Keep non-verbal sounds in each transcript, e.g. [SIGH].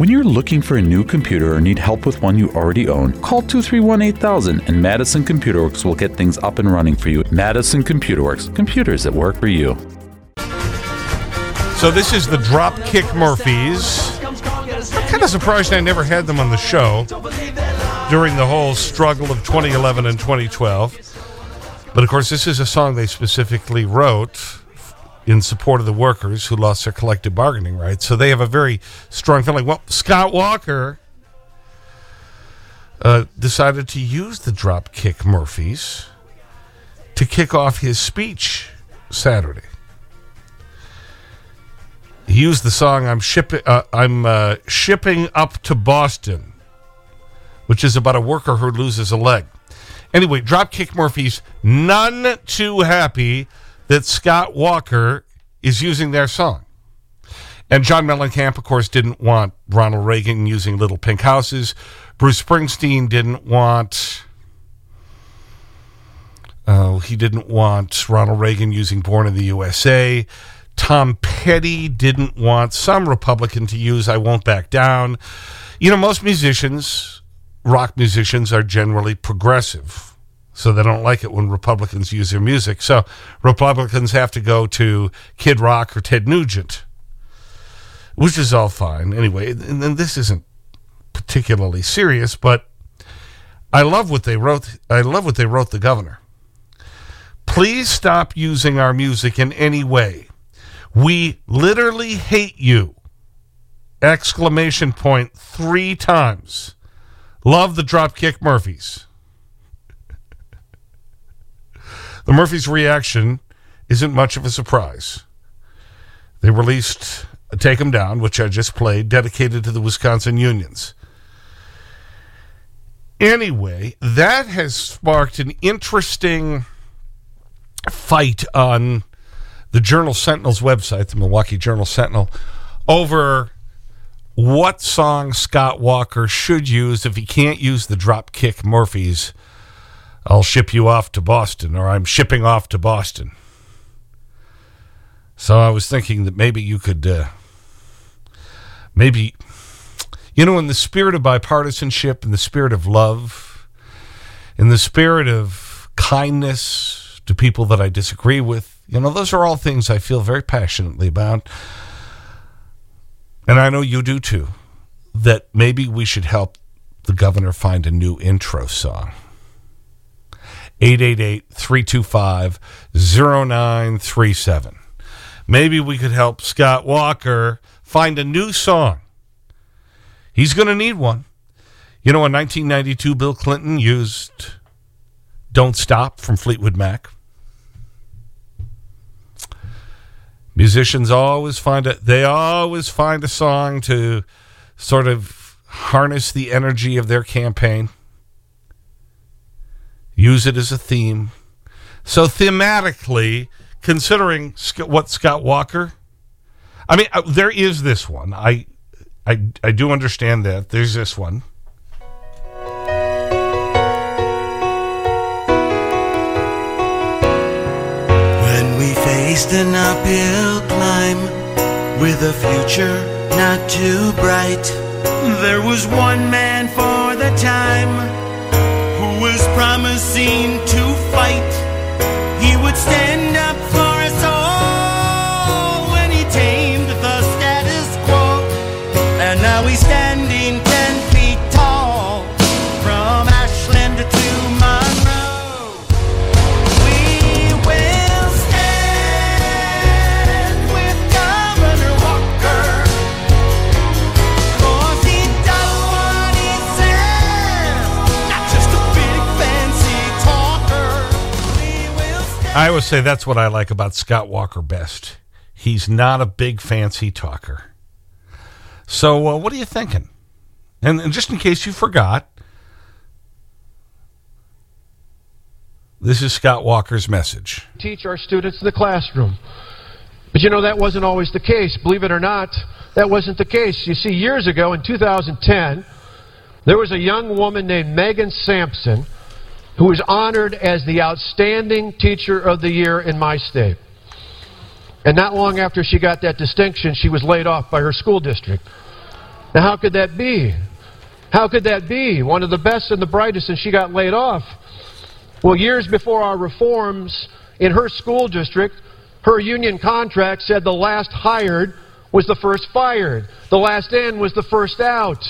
When you're looking for a new computer or need help with one you already own, call 231 8000 and Madison Computer Works will get things up and running for you. Madison Computer Works, computers that work for you. So this is the Dropkick Murphys. I'm kind of surprised I never had them on the show during the whole struggle of 2011 and 2012. But of course, this is a song they specifically wrote in support of the workers who lost their collective bargaining rights. So they have a very strong feeling. Well, Scott Walker uh, decided to use the Dropkick Murphys to kick off his speech Saturday. He used the song I'm, shipping, uh, I'm uh, shipping up to Boston, which is about a worker who loses a leg. Anyway, Dropkick Murphys, none too happy that Scott Walker is using their song. And John Mellencamp, of course, didn't want Ronald Reagan using Little Pink Houses. Bruce Springsteen didn't want... Uh, he didn't want Ronald Reagan using Born in the USA. Tom Petty didn't want some Republican to use I Won't Back Down. You know, most musicians, rock musicians, are generally progressive so they don't like it when Republicans use their music. So Republicans have to go to Kid Rock or Ted Nugent, which is all fine. Anyway, and, and this isn't particularly serious, but I love what they wrote. I love what they wrote the governor. Please stop using our music in any way. We literally hate you. Exclamation point three times. Love the Dropkick Murphys. The Murphys' reaction isn't much of a surprise. They released Take 'em Down, which I just played, dedicated to the Wisconsin unions. Anyway, that has sparked an interesting fight on the Journal Sentinel's website, the Milwaukee Journal Sentinel, over what song Scott Walker should use if he can't use the Dropkick Murphys I'll ship you off to Boston, or I'm shipping off to Boston. So I was thinking that maybe you could, uh, maybe, you know, in the spirit of bipartisanship, in the spirit of love, in the spirit of kindness to people that I disagree with, you know, those are all things I feel very passionately about. And I know you do too, that maybe we should help the governor find a new intro song. 888-325-0937. Maybe we could help Scott Walker find a new song. He's going to need one. You know, in 1992, Bill Clinton used Don't Stop from Fleetwood Mac. Musicians always find it, they always find a song to sort of harness the energy of their campaign use it as a theme. So thematically, considering what Scott Walker, I mean, uh, there is this one. I, I, I do understand that. There's this one. When we faced an uphill climb with a future not too bright, there was one man for the time was promising to fight. He would stand up I always say that's what I like about Scott Walker best. He's not a big fancy talker. So uh, what are you thinking? And, and just in case you forgot, this is Scott Walker's message. teach our students in the classroom. But you know, that wasn't always the case. Believe it or not, that wasn't the case. You see, years ago in 2010, there was a young woman named Megan Sampson who was honored as the outstanding teacher of the year in my state. And not long after she got that distinction, she was laid off by her school district. Now, how could that be? How could that be? One of the best and the brightest, and she got laid off. Well, years before our reforms in her school district, her union contract said the last hired was the first fired, the last in was the first out.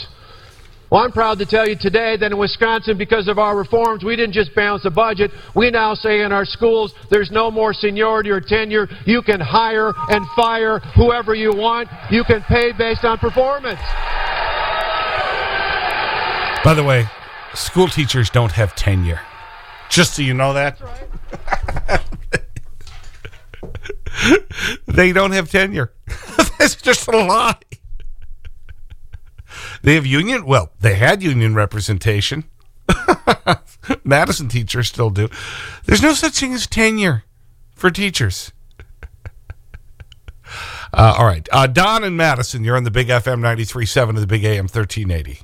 Well, I'm proud to tell you today that in Wisconsin, because of our reforms, we didn't just balance the budget. We now say in our schools, there's no more seniority or tenure. You can hire and fire whoever you want. You can pay based on performance. By the way, school teachers don't have tenure. Just so you know that. [LAUGHS] they don't have tenure. [LAUGHS] That's just a lie. They have union, well, they had union representation. [LAUGHS] Madison teachers still do. There's no such thing as tenure for teachers. [LAUGHS] Uh, all right. Uh, Don and Madison, you're on the Big FM 93.7 of the Big AM 1380.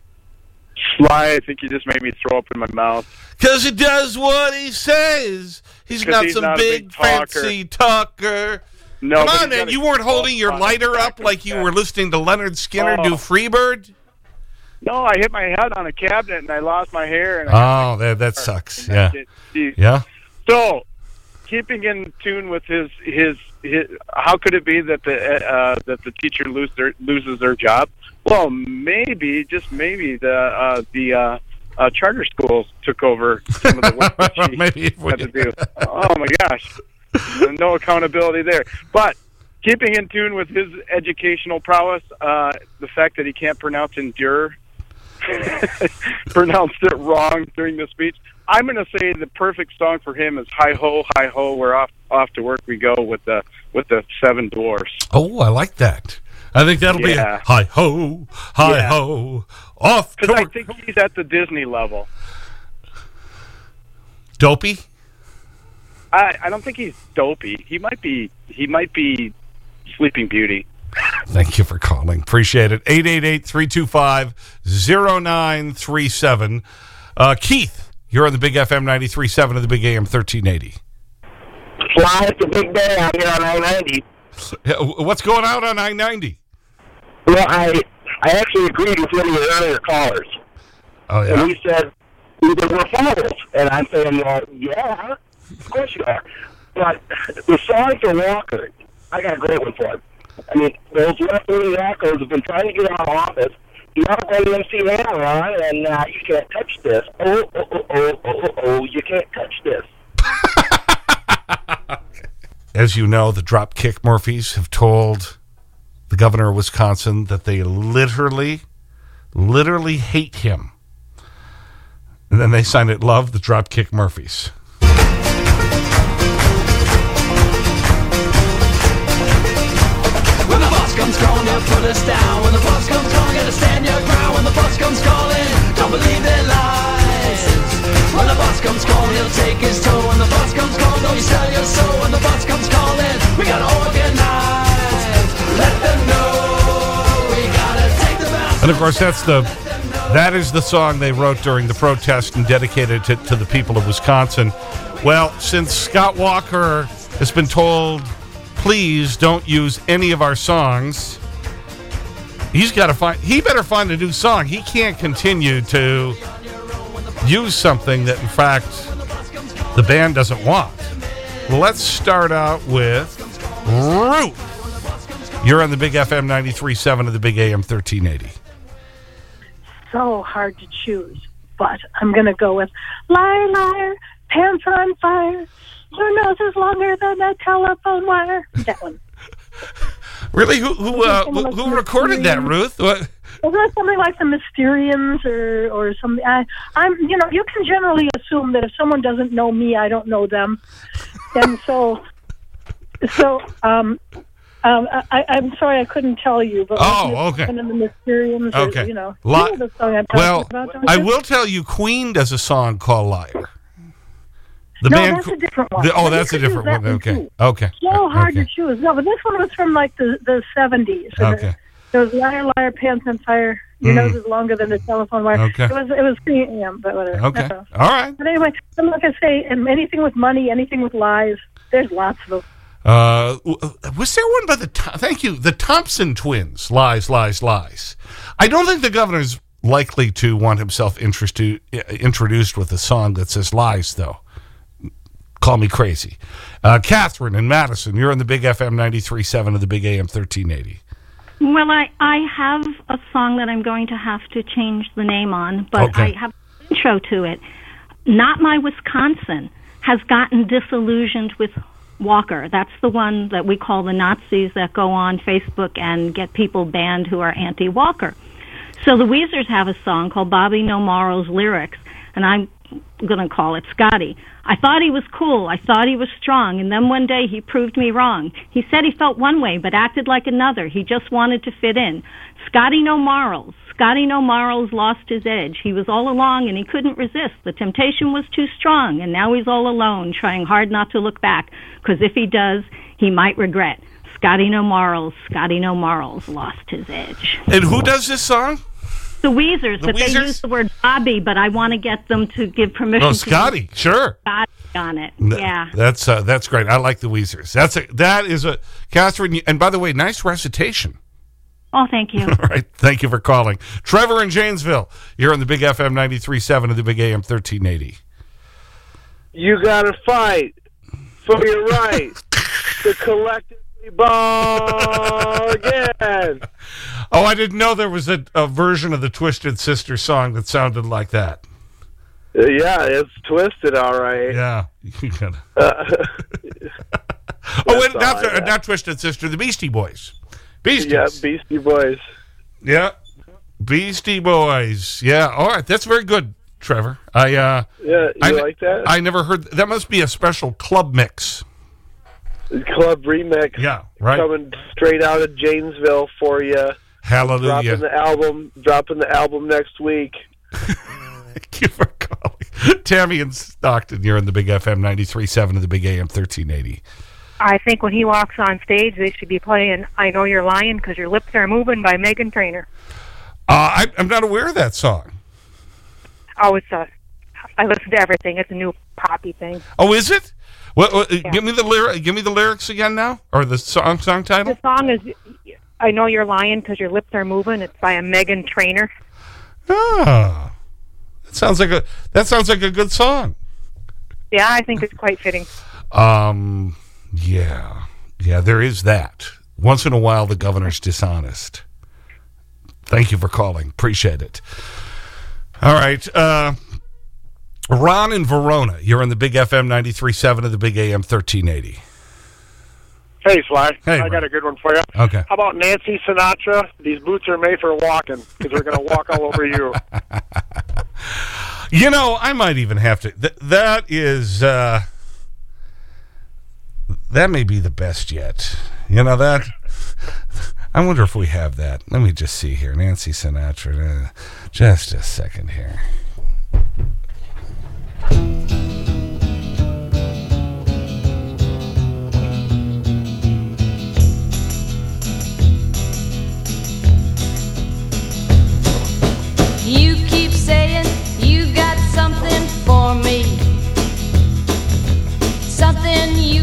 Sly, I think you just made me throw up in my mouth. Because he does what he says. He's not he's some not big, big talker. fancy talker. No, Come on, man. You weren't holding your lighter up like you were listening to Lynyrd Skynyrd do Oh. Freebird? No, I hit my head on a cabinet and I lost my hair. And I Oh, that, that sucks. Yeah. Yeah. So, keeping in tune with his, his his how could it be that the uh, that the teacher lose their, loses their job? Well, maybe just maybe the uh, the uh, uh, charter schools took over some of the work that [LAUGHS] she Maybe had to do. Oh my gosh, no accountability there. But keeping in tune with his educational prowess, uh, the fact that he can't pronounce endure [LAUGHS] pronounced it wrong during the speech. I'm going to say the perfect song for him is "Hi Ho, Hi Ho." We're off off to work we go with the with the Seven Dwarfs. Oh, I like that. I think that'll be a Yeah. hi ho, hi Yeah. ho, off to Because I think he's at the Disney level. Dopey? I I don't think he's dopey. He might be he might be Sleeping Beauty. Thank you for calling. Appreciate it. 888-325-0937. Uh, Keith, you're on the Big FM 93.7 of the Big AM 1380. Fly, it's a big day out here on I-90. What's going on on I-90? Well, I I actually agreed with one of your earlier callers. Oh, yeah? And he said, either we're fools. And I'm saying, well, yeah, of course you are. But the song for Walker, I got a great one for him. I mean, those left-wing wackos have been trying to get out of office. You have a MC Hammer on, and uh, you can't touch this. Oh, oh, oh, oh, oh, oh, oh, you can't touch this. [LAUGHS] As you know, the Dropkick Murphys have told the governor of Wisconsin that they literally, literally hate him. And then they signed it, Love the Dropkick Murphys. Put us down. When the boss comes calling, gotta stand your ground. When the boss comes calling, don't believe their lies. When the boss comes calling, he'll take his. When the boss comes calling, don't you sell your soul. When the boss comes calling, we gotta organize. Let them know. And of course, that's the, that is the song they wrote during the protest and dedicated to, to the people of Wisconsin. Well, since Scott Walker has been told, please don't use any of our songs, he's got to find, he better find a new song. He can't continue to use something that, in fact, the band doesn't want. Let's start out with Ruth. You're on the Big FM 93.7 of the Big AM 1380. so hard to choose, but I'm going to go with liar, liar, pants are on fire. Your nose is longer than a telephone wire. That one. [LAUGHS] Really? Who who uh, who, who recorded that, Ruth? What? Isn't that something like the Mysterians or or something? I, I'm, you know, you can generally assume that if someone doesn't know me, I don't know them, and so, [LAUGHS] so, um, um, I, I'm sorry I couldn't tell you, but Oh, okay. the Mysterians, or, Okay. you know, Li- you know the song I'm Well, about. I will tell you, Queen does a song called "Liar." The No, band that's a different one. the- oh, But that's a different that one. Okay, too. okay, so Uh, hard okay. to choose. No, but this one was from like the the seventies. Okay. There was liar, liar, pants on fire. Your Mm. nose is longer than the telephone wire. Okay. It was it was three a.m. But whatever. Okay, all. all right, But anyway, and like I say, and anything with money, anything with lies, there's lots of them. Uh, was there one by the, thank you, the Thompson twins, Lies, Lies, Lies. I don't think the governor's likely to want himself introduced with a song that says lies, though. Call me crazy. Uh, Catherine in Madison, you're on the Big FM 93.7 of the Big AM 1380. Well, I, I have a song that I'm going to have to change the name on, but Okay. I have an intro to it. Not My Wisconsin has gotten disillusioned with Walker. That's the one that we call the Nazis that go on Facebook and get people banned who are anti Walker. So the Weezers have a song called Bobby No Morrow's Lyrics, and I'm going to call it Scotty. I thought he was cool. I thought he was strong. And then one day he proved me wrong. He said he felt one way, but acted like another. He just wanted to fit in. Scotty No Morals. Scotty No Morals lost his edge. He was all along and he couldn't resist. The temptation was too strong, and now he's all alone, trying hard not to look back, because if he does, he might regret. Scotty No Morals, Scotty No Morals lost his edge. And who does this song? The Weezers, The but they use the word Bobby, but I want to get them to give permission Oh, to Scotty, sure. Scotty on it. Th- Yeah. That's, uh, that's great. I like the Weezers. That's a, that is a, Catherine, and by the way, nice recitation. Oh, thank you. [LAUGHS] All right. Thank you for calling. Trevor in Janesville, you're on the Big FM 93.7 of the Big AM 1380. You gotta fight for your [LAUGHS] right to collectively ball again. Oh, I didn't know there was a, a version of the Twisted Sister song that sounded like that. Uh, yeah, it's twisted, all right. Yeah. [LAUGHS] Uh, [LAUGHS] oh, wait, not, I the, not Twisted Sister, the Beastie Boys. Beasties. yeah, Beastie Boys. Yeah. Beastie Boys. Yeah. All right. That's very good, Trevor. I, uh, Yeah, you I, like that? I never heard. That must be a special club mix. Club remix. Yeah, right. Coming straight out of Janesville for you. Hallelujah. Dropping the album. Dropping the album next week. Thank you for calling. Tammy in Stockton, you're in the Big FM 93.7 of the Big AM 1380. I think when he walks on stage, they should be playing "I Know You're Lying" because your lips are moving by Meghan Trainor. Uh, I, I'm not aware of that song. Oh, it's a. I listen to everything. It's a new poppy thing. Oh, is it? Well, well, uh, give me the lyric. Give me the lyrics again now, or the song song title. The song is "I Know You're Lying" because your lips are moving. It's by a Meghan Trainor. Ah, that sounds like a that sounds like a good song. Yeah, I think it's quite fitting. Um, yeah, yeah, there is that. Once in a while, the governor's dishonest. Thank you for calling. Appreciate it. All right. Uh, Ron in Verona, you're on the Big FM 93.7 of the Big AM 1380. Hey, Sly. Hey, I got a good one for you. Okay. How about Nancy Sinatra? These boots are made for walking because they're going to walk all over you. [LAUGHS] You know, I might even have to. Th that is, uh, that may be the best yet. You know that? I wonder if we have that. Let me just see here. Nancy Sinatra. Uh, just a second here.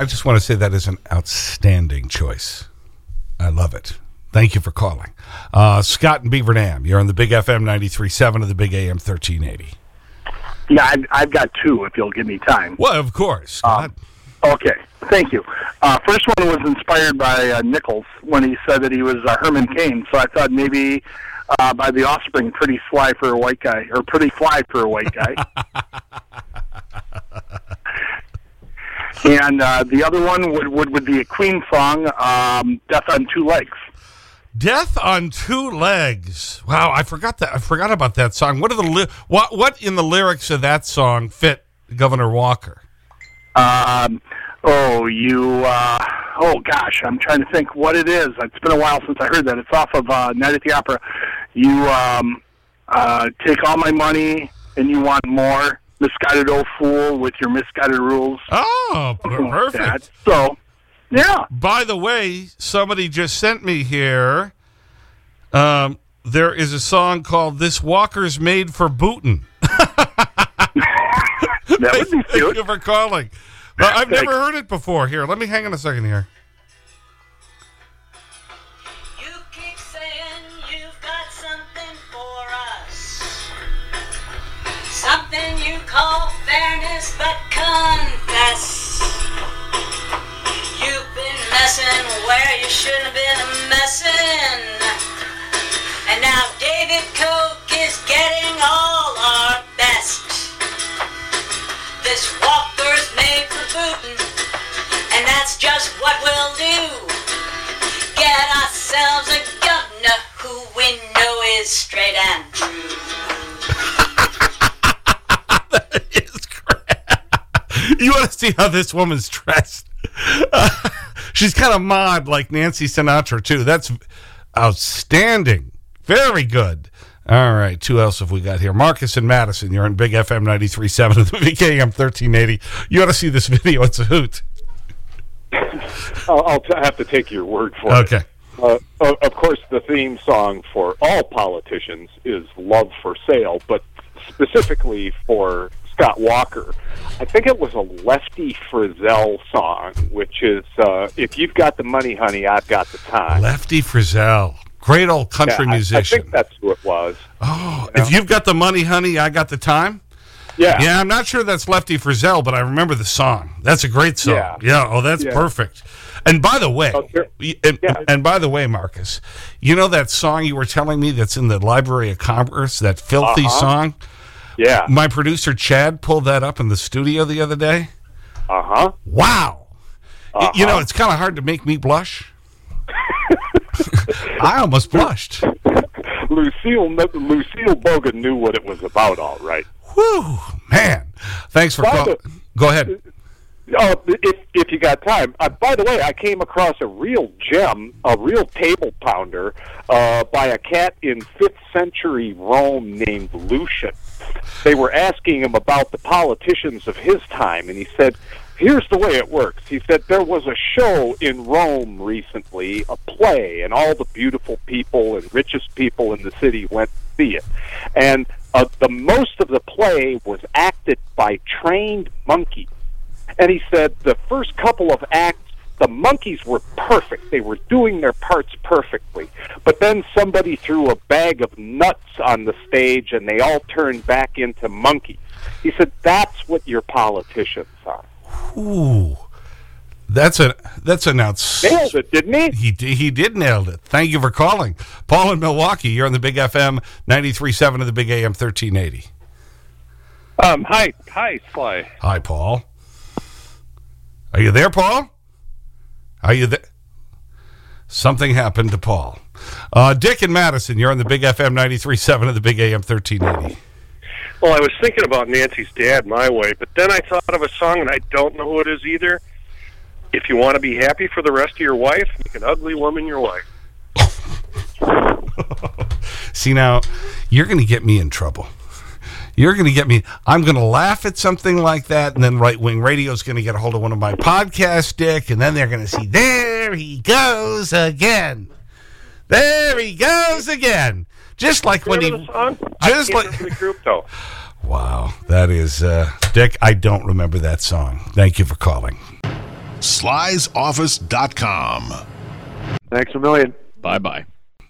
I just want to say that is an outstanding choice. I love it. Thank you for calling. Uh, Scott and Beaver Dam, you're on the Big FM 93.7 of the Big AM 1380. Yeah, I've, I've got two if you'll give me time. Well, of course. Scott. Okay, thank you. Uh, first one was inspired by uh, Nichols when he said that he was uh, Herman Cain. So I thought maybe uh, by the Offspring, pretty sly for a white guy, or pretty fly for a white guy. [LAUGHS] and uh, the other one would, would would be a Queen song, um, "Death on Two Legs." Death on Two Legs. Wow, I forgot that. I forgot about that song. What are the li what what in the lyrics of that song fit Governor Walker? Um, oh, you. Uh, oh gosh, I'm trying to think what it is. It's been a while since I heard that. It's off of uh, Night at the Opera. You um, uh, take all my money and you want more. Misguided old fool with your misguided rules. Oh, Something like perfect. So, yeah. By the way, somebody just sent me here. Um, there is a song called "This Walker's Made for Bootin'." [LAUGHS] that would be Thank you for calling. Well, I've Thank- never heard it before. Here, let me hang on a second here. Call fairness, but confess. See [LAUGHS] how this woman's dressed? [LAUGHS] she's kind of mod like Nancy Sinatra, too. That's outstanding. Very good. All right. Who else have we got here? Marcus and Madison. You're on Big FM 93.7 of the VKM 1380. You ought to see this [LAUGHS] video. It's a hoot. I'll, I'll have to take your word for Okay. it. Uh, of course, the theme song for all politicians is "Love for Sale," but specifically for Scott Walker, I think it was a Lefty Frizzell song, which is uh, "If you've got the money, honey, I've got the time." Lefty Frizzell. Great old country Yeah, I- musician. I think that's who it was. Oh, if you've got the money, honey, I got the time. Yeah. Yeah, I'm not sure that's Lefty Frizzell, but I remember the song. That's a great song. Yeah. Yeah. Oh, that's Yeah. perfect. And by the way, y- and, and by the way, Marcus, you know that song you were telling me that's in the Library of Congress, that filthy Uh-huh. song? Yeah. My producer Chad pulled that up in the studio the other day. Uh huh. Wow. Y- You know, Uh-huh. it's kind of hard to make me blush. [LAUGHS] I almost blushed. Lucille Lucille Bogan knew what it was about, all right. Whew, man. Thanks for calling. Go ahead. Oh, if if you got time. Uh, by the way, I came across a real gem, a real table pounder, uh, by a cat in fifth century Rome named Lucian. They were asking him about the politicians of his time, and he said, "Here's the way it works." He said there was a show in Rome recently, a play, and all the beautiful people and richest people in the city went to see it, and uh, the most of the play was acted by trained monkeys. And he said the first couple of acts, the monkeys were perfect. They were doing their parts perfectly. But then somebody threw a bag of nuts on the stage and they all turned back into monkeys. He said that's what your politicians are. Ooh. That's a that's an outstanding. Nailed it, didn't he? He did, he did nailed it. Thank you for calling. Paul in Milwaukee, you're on the Big FM 93.7 of the Big AM 1380. Um, hi, hi, Sly. Hi, Paul. Are you there, Paul? Are you there? Something happened to Paul. Uh, Dick and Madison, you're on the Big FM 93.7 of the Big AM 1380. Well, I was thinking about Nancy's dad my way, but then I thought of a song, and I don't know who it is either. If you want to be happy for the rest of your life, make an ugly woman your wife. [LAUGHS] See, now, you're going to get me in trouble. You're going to get me. I'm going to laugh at something like that, and then right wing radio is going to get a hold of one of my podcasts, Dick, and then they're going to see, there he goes again. There he goes again. Just like when he. Remember the song? Just like. the group though. Wow, that is, uh, Dick, I don't remember that song. Thank you for calling. Sly'sOffice.com. Thanks a million. Bye bye.